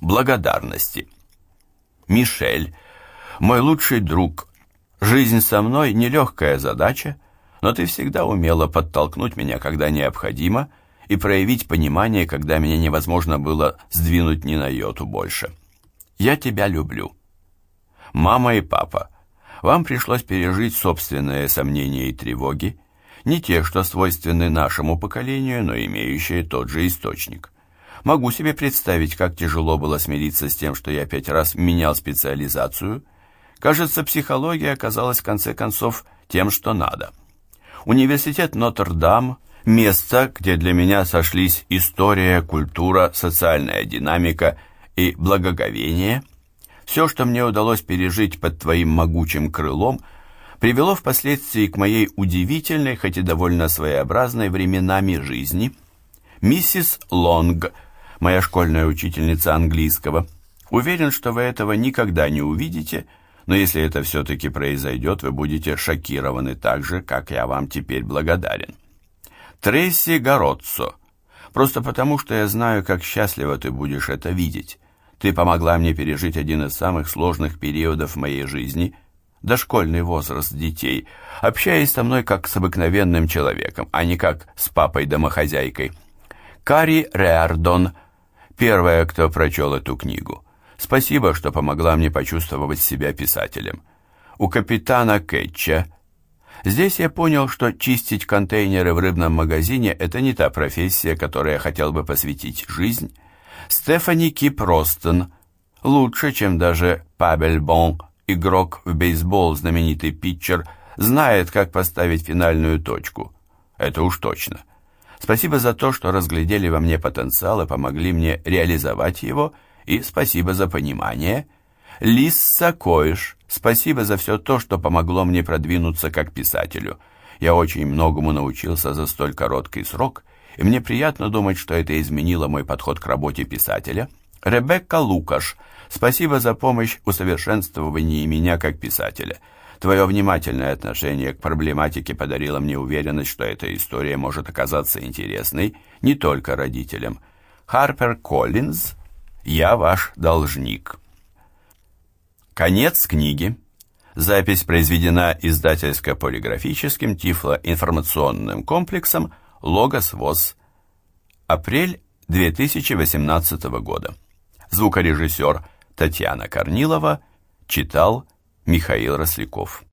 благодарности. Мишель, мой лучший друг, жизнь со мной нелегкая задача, но ты всегда умела подтолкнуть меня, когда необходимо, и проявить понимание, когда меня невозможно было сдвинуть ни на йоту больше. Я тебя люблю. Мама и папа, вам пришлось пережить собственные сомнения и тревоги, не те, что свойственны нашему поколению, но имеющие тот же источник. Могу себе представить, как тяжело было смириться с тем, что я пять раз менял специализацию. Кажется, психология оказалась в конце концов тем, что надо. Университет Нотр-Дам – место, где для меня сошлись история, культура, социальная динамика и благоговение. Все, что мне удалось пережить под твоим могучим крылом – привело впоследствии к моей удивительной, хоть и довольно своеобразной временами жизни. Миссис Лонг, моя школьная учительница английского, уверен, что вы этого никогда не увидите, но если это все-таки произойдет, вы будете шокированы так же, как я вам теперь благодарен. Трейси Городцо, просто потому, что я знаю, как счастливо ты будешь это видеть. Ты помогла мне пережить один из самых сложных периодов моей жизни – дошкольный возраст детей, общаясь со мной как с обыкновенным человеком, а не как с папой-домохозяйкой. Кари Реардон, первая, кто прочел эту книгу. Спасибо, что помогла мне почувствовать себя писателем. У капитана Кетча. Здесь я понял, что чистить контейнеры в рыбном магазине – это не та профессия, которой я хотел бы посвятить жизнь. Стефани Кип Ростон. Лучше, чем даже Пабель Бон игрок в бейсбол, знаменитый питчер, знает, как поставить финальную точку. Это уж точно. Спасибо за то, что разглядели во мне потенциал и помогли мне реализовать его, и спасибо за понимание. Лисса Коиш, спасибо за все то, что помогло мне продвинуться как писателю. Я очень многому научился за столь короткий срок, и мне приятно думать, что это изменило мой подход к работе писателя. Ребекка Лукаш – Спасибо за помощь усовершенствовании меня как писателя. Твое внимательное отношение к проблематике подарило мне уверенность, что эта история может оказаться интересной не только родителям. Харпер Коллинз, я ваш должник. Конец книги. Запись произведена издательско-полиграфическим тифлоинформационным комплексом «Логос ВОЗ». Апрель 2018 года. Звукорежиссер – Татьяна Корнилова читал Михаил Росляков.